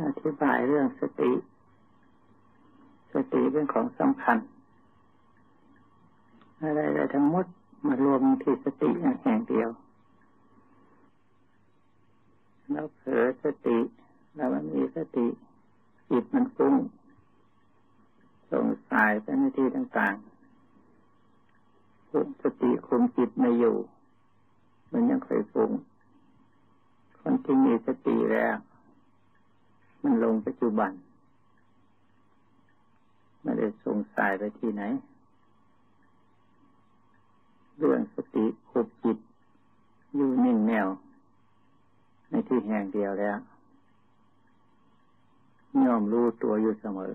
อธิบายเรื่องสติ สติเป็นของสำคัญ อะไรๆทั้งหมดมารวมที่สติอย่างแห่งเดียวแล้วเผลอสติแล้วมันมีสติจิตมันฟุ้งสงสัยไปในที่ต่างๆคุมสติคุมจิตไม่อยู่ มันยังเคยฟุ้งคนที่มีสติแล้ว มันลงปัจจุบันไม่ได้สงสัยไปที่ไหน เรื่องสติคุบจิตอยู่นิ่งแนว ในที่แห่งเดียวแล้วย่อมรู้ตัวอยู่เสมอ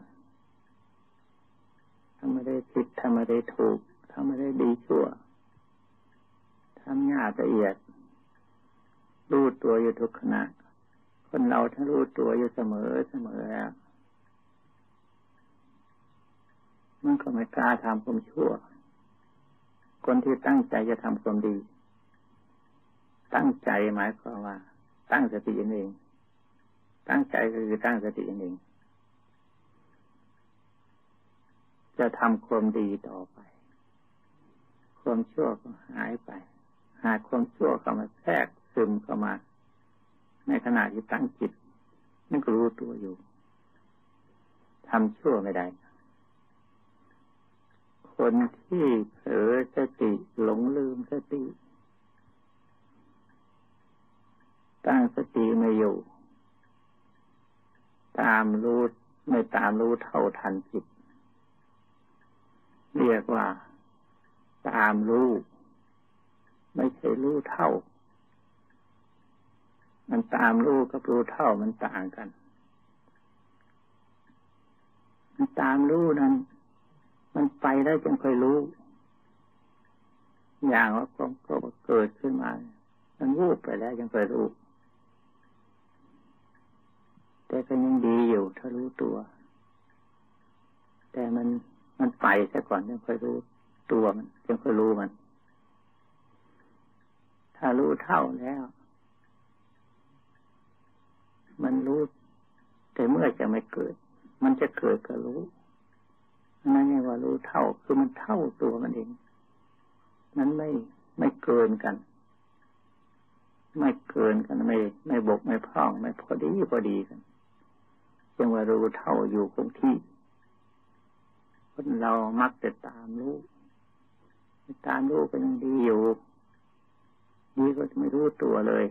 ทำไม่ได้ผิดทำไม่ได้ถูกทำไม่ได้ดีชั่วทำยากละเอียดรู้ตัวอยู่ทุกขณะ คนเราถ้ารู้ตัวอยู่เสมอเสมอแล้วมันก็ไม่กล้าทำความชั่ว คนที่ตั้งใจจะทำความดี ตั้งใจหมายความว่า ตั้งสติเอง ตั้งใจคือตั้งสติเองจะทำความดีต่อไป ความชั่วก็หายไป หากความชั่วเข้ามาแทรกซึมเข้ามา ในขณะที่ตั้งจิตนั่นก็รู้ตัวอยู่ทำชั่วไม่ได้ คนที่เผลอสติหลงลืมสติ ตั้งสติไม่อยู่ ตามรู้ไม่ตามรู้เท่าทันจิต เรียกว่า ตามรู้ ไม่ใช่รู้เท่า มันตามรู้กับรู้เท่ามันต่างกันมันตามรู้นั้น มันไปแล้วจึงค่อยรู้ อย่างว่าก็เกิดขึ้นมา มันวูบไปแล้วยังค่อยรู้ แต่ก็ยังดีอยู่ถ้ารู้ตัว แต่มันมันไปซะก่อนยังค่อยรู้ตัวมันยังค่อยรู้มัน ถ้ารู้เท่าแล้ว มันรู้ แต่เมื่อจะไม่เกิด มันจะเกิดก็รู้นั่นเรียกว่ารู้เท่าคือมันเท่าตัวมันเอง มันไม่ไม่เกินกัน ไม่เกินกันไม่ ไม่บกไม่พร่องไม่พอดีพอดีกันจึงว่ารู้เท่าอยู่คงที่คนเรามักจะตามรู้ตามรู้ก็ยังดีอยู่ดีก็จะไม่รู้ตัวเลย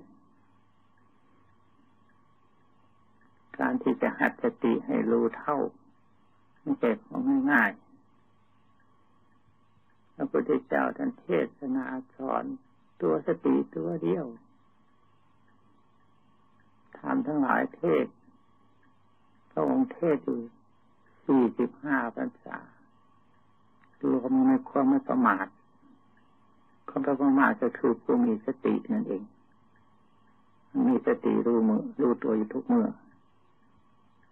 การที่จะหัดสติให้รู้เท่าไม่ใช่ของง่ายๆพระพุทธเจ้าท่านเทศนาสอนตัวสติตัวเดียวทำทั้งหลายเทศพระองค์เทศอยู่สี่สิบห้าพรรษารวมในความไม่ประมาทความประมาทก็คือผู้มีสตินั่นเอง มีสติรู้มือรู้ตัวอยู่ทุกเมื่อ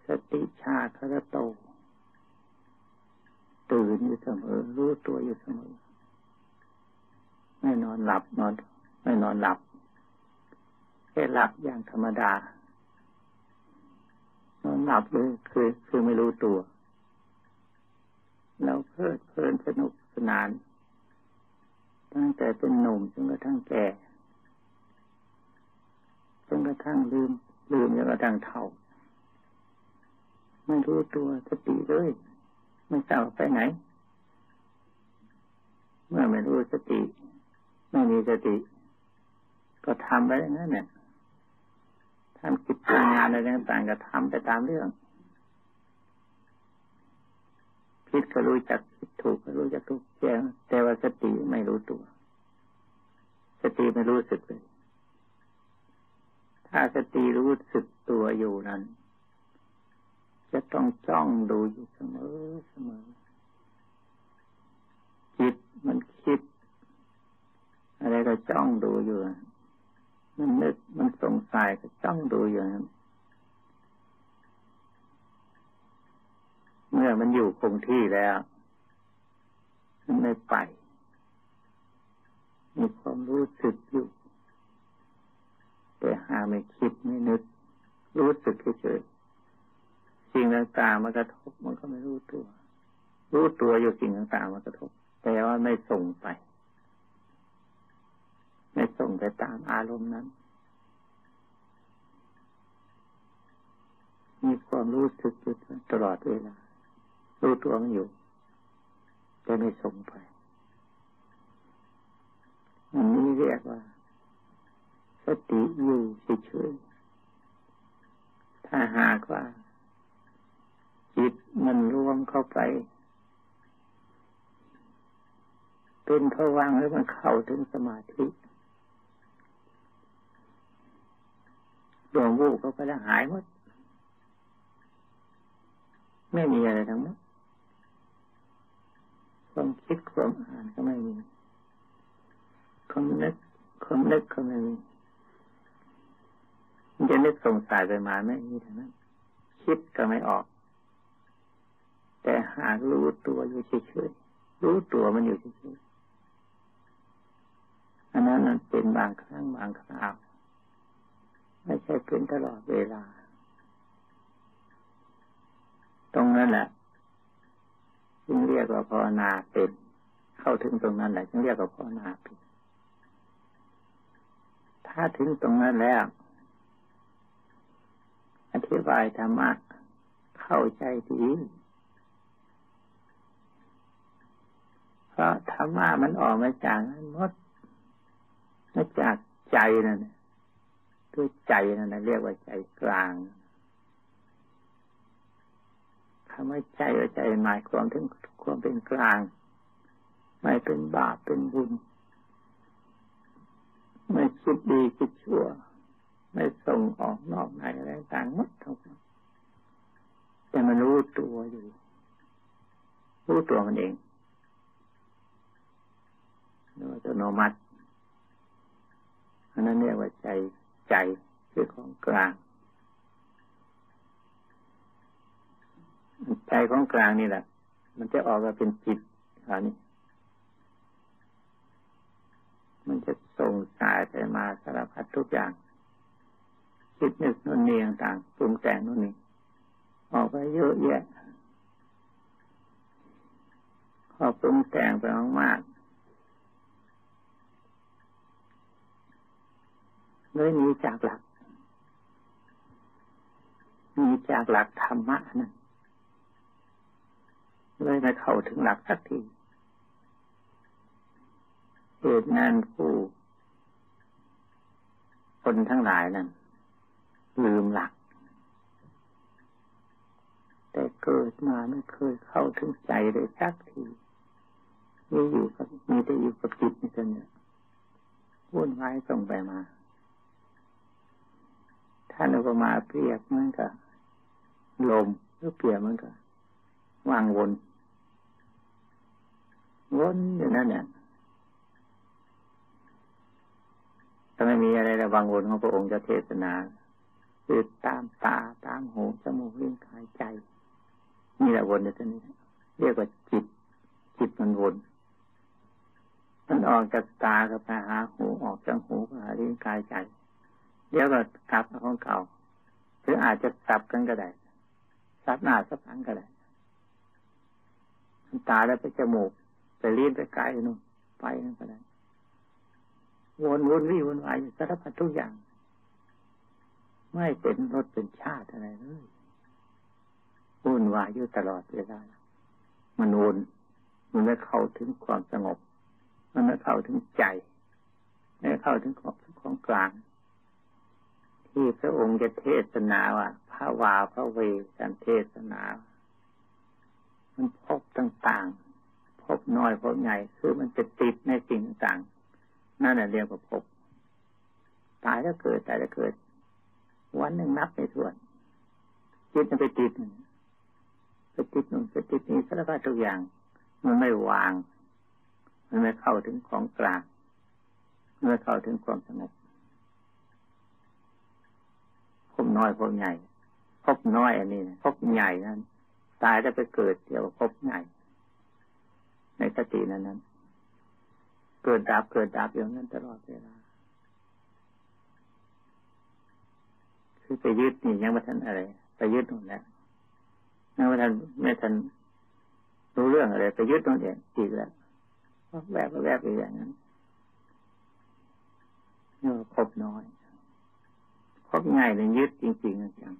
สติชาคระโต ตื่นอยู่เสมอ รู้ตัวอยู่เสมอ ไม่นอนหลับนอน ไม่นอนหลับ แค่หลับอย่างธรรมดา นอนหลับเลยคือคือไม่รู้ตัว เราเพลิดเพลินสนุกสนาน ตั้งแต่เป็นหนุ่มจนกระทั่งแก่จนกระทั่งลืม ลืมจนกระทั่งเฒ่า ไม่รู้ตัวสติเลยไม่ทราบไปไหน เมื่อไม่รู้สติ ไม่มีสติ ก็ทำไปอย่างนั้นเนี่ยทำกิจการงานอะไรต่างๆก็ทำไปตามเรื่องผิดก็รู้จักผิดถูกก็รู้จักถูกแจ้งแต่ว่าสติไม่รู้ตัว สติไม่รู้สึกเลย ถ้าสติรู้สึกตัวอยู่นั้น จะต้องจ้องดูอยู่เสมอเสมอ จิตมันคิด อะไรก็จ้องดูอยู่ มันนึกมันสงสัยก็จ้องดูอยู่นั้นเมื่อมันอยู่คงที่แล้วมันไม่ไป มีความรู้สึกอยู่ แต่หาไม่คิดไม่นึก รู้สึกเฉย สิ่งต่างๆมันกระทบมันก็ไม่รู้ตัว รู้ตัวอยู่สิ่งต่างๆมันกระทบ แต่ว่าไม่ส่งไป ไม่ส่งไปตามอารมณ์นั้น มีความรู้สึกอยู่ตลอดเวลา รู้ตัวมันอยู่ แต่ไม่ส่งไปอันนี้เรียกว่า สติอยู่เฉยๆถ้าหากว่า จิตมันรวมเข้าไป เป็นผวังแล้วมันเข้าถึงสมาธิดวงวูบเขาก็จะหายหมด ไม่มีอะไรทั้งหมดความคิดความอ่านก็ไม่มีความนึกความนึกก็ไม่มีจะนึกสงสัยไปมาไม่มีทั้งนั้น คิดก็ไม่ออก หากรู้ตัวอยู่เฉยๆรู้ตัวมันอยู่เฉยๆอันนั้นมันเป็นบางครั้งบางคราวไม่ใช่เป็นตลอดเวลา ตรงนั้นแหละจึงเรียกว่าภาวนาเป็น เข้าถึงตรงนั้นแหละจึงเรียกว่าภาวนาเป็น ถ้าถึงตรงนั้นแล้ว อธิบายธรรมะเข้าใจดีเพ ราะธรรมะมันออกมาจากมันมดมาจากใจนั่นด้วยใจนั่นเรียกว่าใจกลางคำว่าใจว่าใจหมายความถึงความเป็นกลาง ไม่เป็นบาปเป็นบุญไม่คิดดีคิดชั่ว ไม่ส่งออกนอกในอะไรต่างหมดทั้งแต่มันรู้ตัวอยู่รู้ตัวมันเอง โดยอัตโนมัติอันนั้นเรียกว่าใจใจคือของกลาง ใจของกลางนี่แหละ มันจะออกมาเป็นจิตอันนี้มันจะส่งสายไปมาสารพัดทุกอย่าง คิดนึกนู่นนี่ต่างปรุงแต่งนู่นนี่ออกไปเยอะแยะพอปรุงแต่งไปมากๆ เลยหนีจากหลักหนีจากหลักธรรมะนั่นเลยไม่เข้าถึงหลักสักทีเหตุงานผู้คนทั้งหลายนั้นลืมหลัก แต่เกิดมาไม่เคยเข้าถึงใจเลยสักทีมีอยู่กับมีแต่อยู่กับจิตนี่เองเนี่ยวุ่นวายส่งไปมา ท่านอุปมาเปรียบเหมือนกับลมหรือเปรียบเหมือนกับวางวนวนอยู่นั่นเนี่ยถ้าไม่มีอะไรระวังวนของพระองค์จะเทศนาคือตามตาตามหูจมูกลิ้นกายใจนี่แหละวนอยู่ที่นี้เรียกว่าจิต จิตมันวนมันออกจากตากับไปหาหูออกจากหูกับหาลิ้นกายใจ เดี๋ยวก็กลับของเก่าหรืออาจจะสับกันก็ได้สับหน้าสับหลังก็ได้ตาแล้วไปจมูกไปลิ้นไปกายนู่นไปนั่นก็ได้วนวนวิ่วนวายสารพัดทุกอย่าง ไม่เป็นรสเป็นชาติอะไรเลยวุ่นวายอยู่ตลอดเวลามันวนมันไม่เข้าถึงความสงบ มันไม่เข้าถึงใจไม่เข้าถึงของของกลาง ที่พระองค์จะเทศนาว่าพระวาพระเวการเทศนา มันพบต่างๆ พบน้อยพบใหญ่คือมันจะติดในสิ่งต่างนั่นแหละเรียกว่าพบตายแล้วเกิดตายแล้วเกิด วันหนึ่งนับในส่วนจิตมันไปติดไปติดนู่นไปติดนี่สารพัดทุกอย่าง มันไม่วาง มันไม่เข้าถึงของกลางมันไม่เข้าถึงความสงบ พบน้อยพบใหญ่พบน้อยอันนี้พบใหญ่นั้น ตายแล้วไปเกิดเดี๋ยวพบใหญ่ ในสตินั้นนั้น เกิดดับเกิดดับอย่างนั้นตลอดเวลาคือไปยึดนี่ยังไม่ทันอะไร ไปยึดหมดแล้วนั่นว่ท่านไม่ท่านรู้เรื่องอะไร ไปยึดตรงเดียอีกแล้วแวบแวบไปอย่างนั้นนี่พบน้อย พบง่ายเลยยึดจริงๆจัง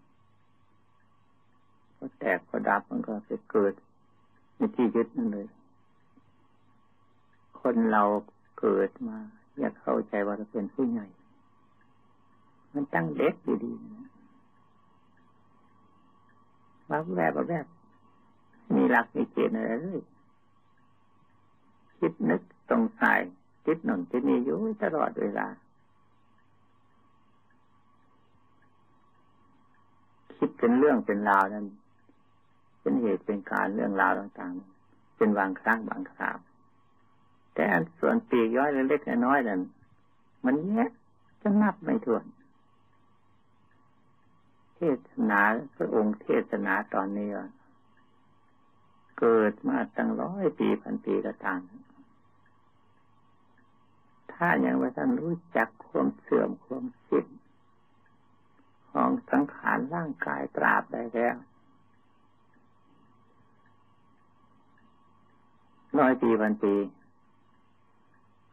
พอแตกพอดับมันก็จะเกิดในที่ยึดนั่นเลย คนเราเกิดมา อยากเข้าใจว่าเราเป็นผู้ใหญ่ มันตั้งเด็กดีๆนะว่าแวบแวบมีหลักมีเกณฑ์อะไรเลยคิดนึกตรงสายคิดหนุนคิดนี่อยู่ตลอดเวลา คิดเป็นเรื่องเป็นราวนั้น เป็นเหตุเป็นการเรื่องราวต่างๆ เป็นบางครั้งบางคราวแต่ส่วนปีกย้อยเล็กๆน้อยๆนั้นมันแยะจะนับไม่ถ้วน เทศนาพระองค์เทศนาตอนนี้เกิดมาตั้งร้อยปีพันปีก็ต่ามถ้ายังว่าท่านรู้จักความเสื่อมความสิ้น ของสังขารร่างกายตราบได้แล้วร้อยปีพันปี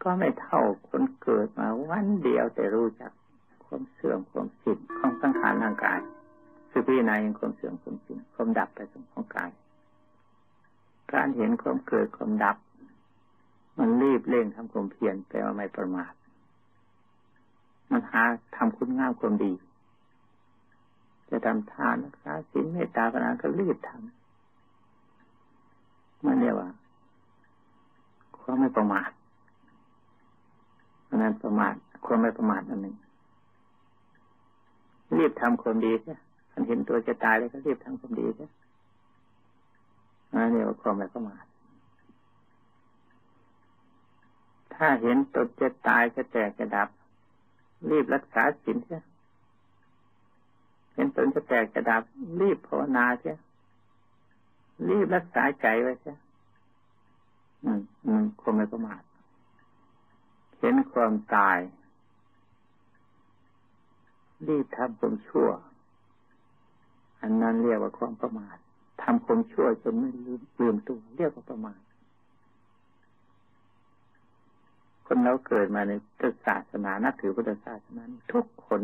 ก็ไม่เท่าคนเกิดมาวันเดียวแต่รู้จักความเสื่อมความสิ้นของสังขารร่างกายคือพี่นายยังความเสื่อมความสิ้นความดับไปของกาย การเห็นความเกิดความดับ มันรีบเร่งทำความเพียรแปลว่าไม่ประมาทมันหาทำคุณงามความดี จะทำทานรักษาศีลเมตตาปนาก็รีบทำมันเรียกว่าความไม่ประมาทอันนั้นประมาทความไม่ประมาทอันหนึ่งรีบทำความดีใช่คันเห็นตัวจะตายเลยก็รีบทำความดีใช่นั่นเรียกว่าความไม่ประมาทถ้าเห็นตนจะตายจะแตกจะดับ รีบรักษาศีลเสีย เห็นตนจะแตกจะดับ รีบภาวนาเสียรีบรักษาใจไว้เสียอืมอืมความไม่ประมาทเห็นความตาย รีบทำความชั่ว อันนั้นเรียกว่าความประมาททำความชั่วจนไม่ลืมลืมตัวเรียกว่าประมาทคนเราเกิดมาในศาสนานับถือพุทธศาสนาทุกคน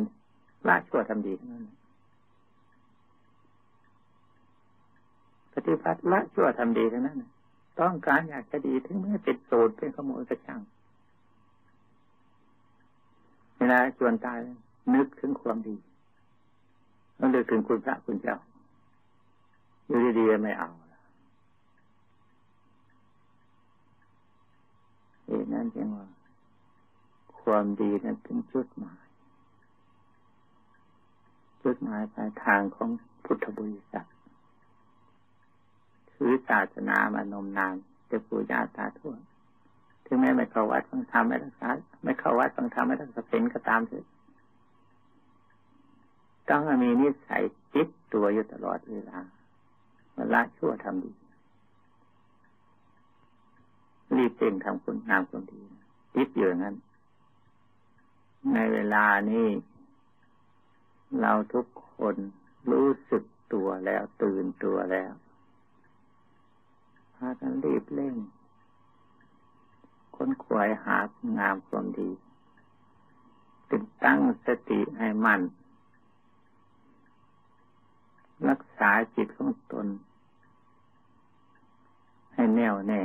ละชั่วทำดีทั้งนั้น ปฏิบัติละชั่วทำดีทั้งนั้นต้องการอยากจะดีถึงแม้เป็นโจรเป็นขโมยกระช่างเวลาชวนตายนึกถึงความดีต้องนึกถึงคุณพระคุณเจ้าอยู่ดีๆไม่เอาเหตุนั้นจึงว่า ความดีนั้นเป็นจุดหมาย จุดหมายปลายทางของพุทธบริษัท คือศาสนามานมนานจะปู่ย่าตาทวดถึงแม้ไม่เข้าวัดฟังธรรมไม่รักษาไม่เข้าวัดฟังธรรมไม่รักษาเป็นก็ตามเถอะต้องมีนิสัยติดตัวอยู่ตลอดเวลาเวละชั่วทำดี รีบเต่งทำคุณงามคนดีติดอยู่งั้น ในเวลานี้เราทุกคนรู้สึกตัวแล้วตื่นตัวแล้วพากันรีบเร่ง ค้นคว้ยหางามความดีติดตั้งสติให้มั่นรักษาจิตของตน ให้แน่วแน่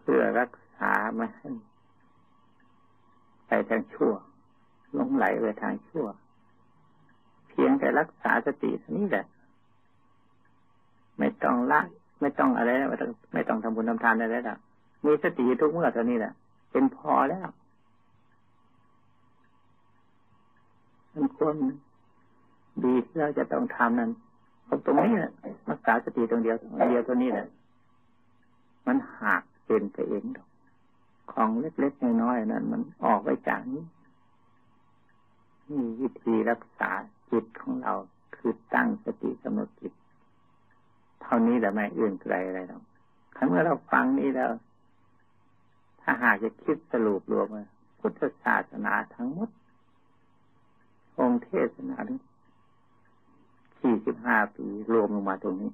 เพื่อรักษาไม่ให้ไปทางชั่วลงไหลไปทางชั่ว เพียงแต่รักษาสตินี้แหละ ไม่ต้องละ ไม่ต้องอะไร ไม่ต้องไม่ต้องทำบุญทำทานอะไรแล้ว มีสติทุกเมื่อเท่านี้แหละเป็นพอแล้วมันควรดีที่เราจะต้องทำนั้นตรงนี้แหละรักษาสติตรงเดียวตรงเดียวตัวนี้แหละมันหักเป็นไปเองดอกของเล็กๆน้อยๆนั้น มันออกไปจากนี้นี่วิธีรักษาจิตของเราคือตั้งสติกำหนดจิต เท่านี้แหละไม่อื่นไกลอะไรหรอกครั้งเมื่อเราฟังนี้แล้ว ถ้าหากจะคิดสรุปรวมว่าพุทธศาสนาทั้งหมด องค์เทศนาทั้งสี่สิบห้าปีรวมลงมาตรงนี้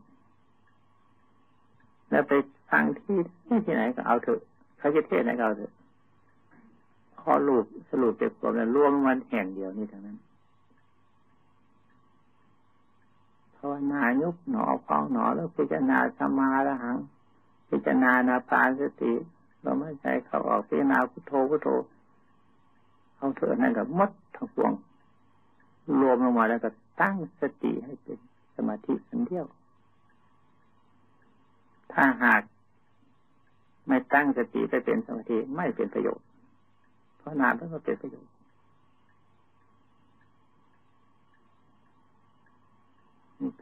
แล้วไปฟังที่ที่ไหนก็เอาเถอะเขาจะเทศไหนก็เอาเถอะพอรูปสรุปเจ็บควมแล้วรวมมันแห่งเดียวนี่ทั้งนั้นภาวนายุบหนอพองหนอแล้วพิจารณาสมาระหัง พิจารณานาปานสติ เราไม่ใจเขาออกพิจารณาพุทโธพุทโธเอาเถอะนั่นกับมดทั้งปวง รวมลงมาแล้วก็ตั้งสติให้เป็นสมาธิอันเดียว ถ้าหากไม่ตั้งสติไปเป็นสมาธิไม่เป็นประโยชน์ เพราะนานแล้วก็เป็นประโยชน์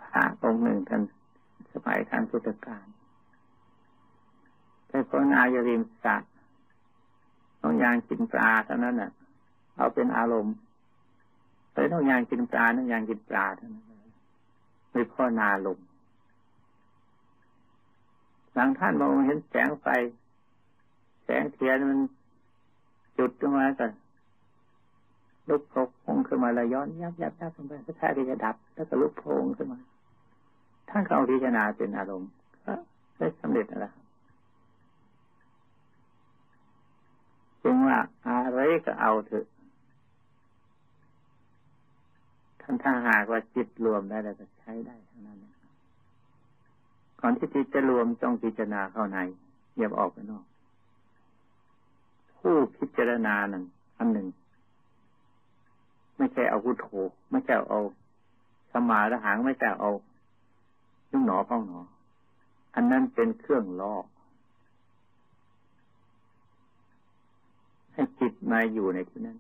พระองค์หนึ่งท่านสมัยทานพุทธกาล ไปภาวนาอยู่ริมสระต้องยางกินปลาเท่านั้นน่ะ เอาเป็นอารมณ์ไปต้องยางกินปลาต้องยางกินปลาเท่านั้นไม่พ่อนาลมหลังท่านมองเห็นแสงไฟ แสงเทียนมันจุดขึ้นมาก่อนลุกโพงขึ้นมาแล้วย้อนยับยับยับลงไปสักแค่ที่จะดับ แล้วก็ลุกโพงขึ้นมา ท่านเขาพิจารณาเป็นอารมณ์ก็ได้สำเร็จแล้ว จึงว่าอะไรก็เอาเถอะท่านถ้าหากว่าจิตรวมได้แล้วก็ใช้ได้ทั้งนั้นก่อนที่จิตจะรวมต้องพิจารณาเข้าในอย่าออกไปนอก ผู้พิจารณาหนึ่งอันหนึ่ง ไม่ใช่เอาพุทโธไม่ใช่เอาสมาระหางไม่ใช่เอายุ่งหนอพ้องหนอ อันนั้นเป็นเครื่องลอให้ จิตมาอยู่ในที่นั้น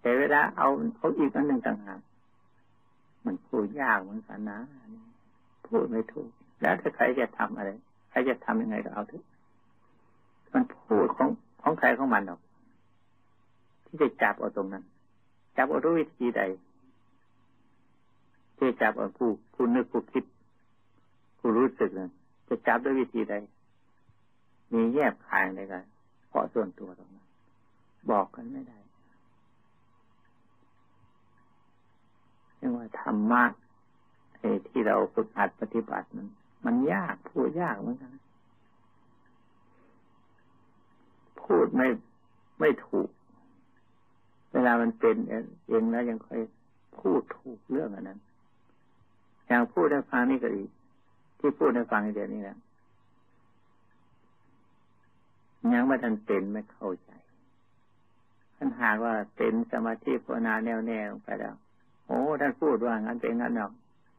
แต่เวลาเอาเขาอีกอันหนึ่งต่างหากมันพูดยากเหมือนกันนะพูดไม่ถูก แล้วถ้าใครจะทำอะไร ใครจะทำยังไงก็เอาเถอะมันพูดของของใครของมันหรอก ที่จะจับเอาตรงนั้น จับเอาด้วยวิธีใดที่จับเอาผู้ผู้นึกผู้คิดผู้รู้สึกนั้นจะจับด้วยวิธีใดมีแยบคายอะไรกันเพราะส่วนตัวตรงนั้น บอกกันไม่ได้ยังว่าธรรมะที่เราฝึกหัดปฏิบัติมันมันยากพูดยากเหมือนกันพูดไม่ไม่ถูก เวลามันเป็นเองแล้วยังค่อยพูดถูกเรื่องอันนั้น อย่างพูดในฟังนี่ก็ดีที่พูดในฟังเดียวนี้แหละยังไม่ทันเป็นไม่เข้าใจ หากว่าเป็นสมาธิภาวนาแน่วแน่ไปแล้ว โอ้ท่านพูดว่างั้นเป็นงั้นหรอก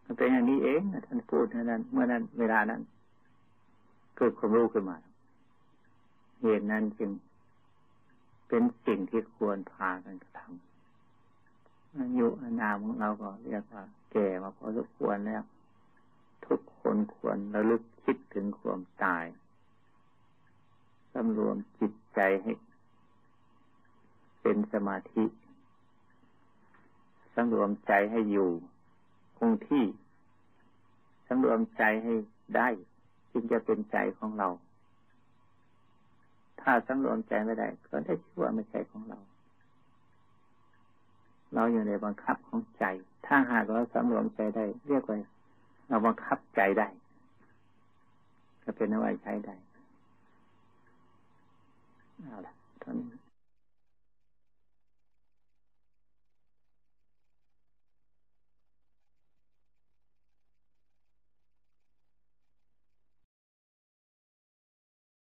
มันเป็นอย่างนี้เองท่านพูดนั้น เมื่อนั้นเวลานั้นเกิดความรู้ขึ้นมาเหตุนั้นจึงเป็นสิ่งที่ควรพากันกระทำอายุอนามของเราก็เรียกว่า แก่มาพอสมควรแล้ว ทุกคนควรระลึกคิดถึงความตายสำรวมจิตใจให้ เป็นสมาธิสังรวมใจให้อยู่คงที่สังรวมใจให้ได้ จึงจะเป็นใจของเรา ถ้าสังรวมใจไม่ได้ ก็ได้ชื่วไม่ใช่ของเรา เราอยู่ในบังคับของใจ ถ้าหากเราสังรวมใจได้ เรียกว่าเราบังคับใจได้ก็เป็นนวัยใช้ได้เอาละตอนนี้